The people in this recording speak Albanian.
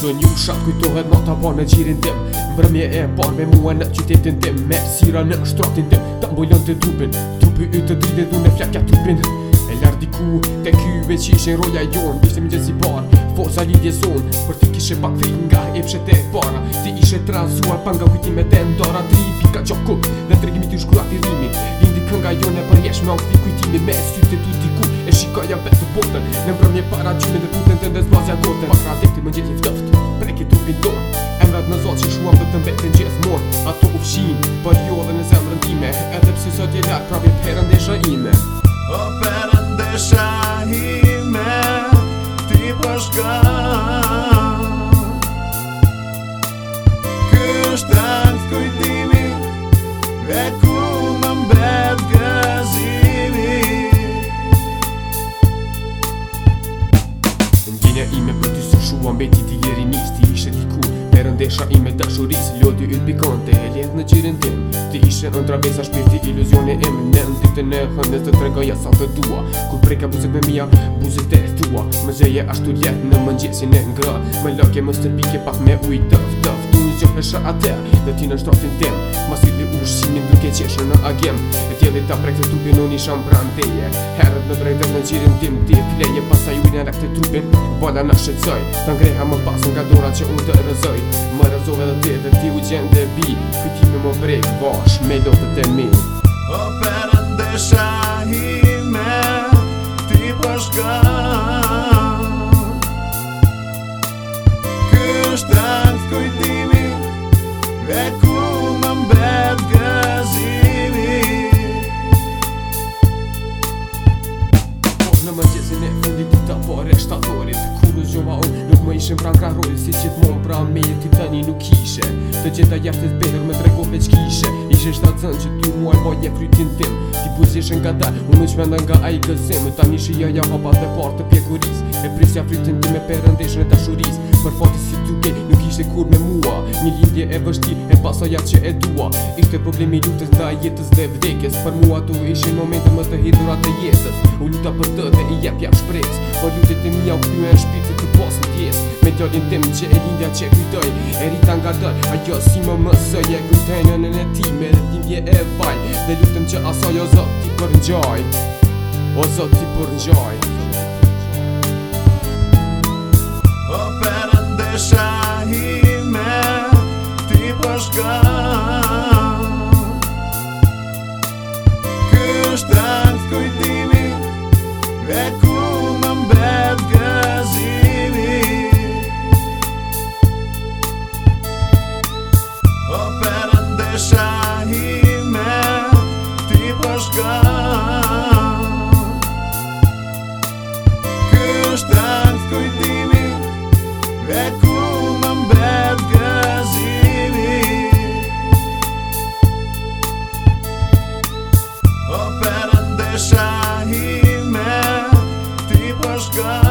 Zonë një shatë kujtohet në të banë në gjirin tim Vërmje e parë me mua në qytetin tim Me sira në shtratin tim Ta mbojlën të trupin Trupi i të dridhe du në flakja trupin E lardi ku të kyve që ishe roja jonë Bishtim një zi parë Forza një dje zonë Për ti kishe pak fit nga e pshete para Ti ishe transuar për nga kujtime të ndara Tripi qo Dhe të regimi t'u shkrua t'i rimi Lindi kënga jo në përjesh me ofti kujtimi Me e sytë t'u t'i ku e shikoj jam për të botën Në mbrëm një para gjyme dhe putën të dhe zbazja gotën Pak rra dekti më gjithi ftëft, prek i tupin dorë Emrat në zotë që shuam të vetën gjithë morë Ato u fshin, për jo dhe në zemrën time Edhe psi sot je lartë, pravi perëndesha ime O perëndesha ime, ti përshkaj po besime për ty sushua mbeti ti jeri nis ti ishe diku Me rëndesha i me dashuris, lodi yt pikon të helet në qirin tim Ti ishe në travesa shpirti, iluzione im Në në e në hëndes të tregoja sa të dua Kur preka buzit me mija, buzit e tua Më zeje ashtu let në mëngjesin e ngra Më lakje më stërpike pak me ujtë tëf tëf hesha atër Dhe ti në shtotin tim Mas vidri ushqimin duke qeshën në agim E tjeli ta të trupin unë isha më brandeje Herët në drejtër në gjirin tim Ti e kleje pasaj ujnë e rekte trupin Bola në shqecoj Ta ngreha më pasën nga dora që unë të rëzoj Më rëzove dhe ti dhe ti u gjenë dhe bi Këti më brek vash me lotët e mi O perëndesha ime Ti përshka po cool Kërë në mëgjesin e fundi ti të bërë e shtatorit Kërës gjo ma ojë nuk më ishën pra nga rojë Si qitë mojë pra me e ti tani një nuk ishe Të gjitha jaftës behër me drego veç kishe Ishe shtatë zënë që ty muaj bëjë e krytin tim Ti pusishën nga dalë, unë në shmenda nga a i gëzim Ta një shia jo ja hapa dhe partë të pjekuris E prisja frytin ti me perë ndeshën e dashuris Për fati si ty ke nuk ishte kur me mua Një lindje e vështi e pasa jatë që e dua Ishte problemi lutës da jetës dhe vdekes Për mua tu ishin momente më të hidrurat e jetës U luta për të dhe i jep jep shprez Po lutit e mi au kryu e në shpiti të posë në tjes Me tjodin tim që e lindja që kujtoj E rita nga dër, ajo si më mësëj E kujtoj në nën e ti me dhe tindje e vaj Dhe lutim që asaj o zot ti për njoj O zot ti për njoj O perëndesha ime Ti përshkaj Και κουμάντζε και ζήλη. Όπεραντε, σαν χειμώνα, τι πω God.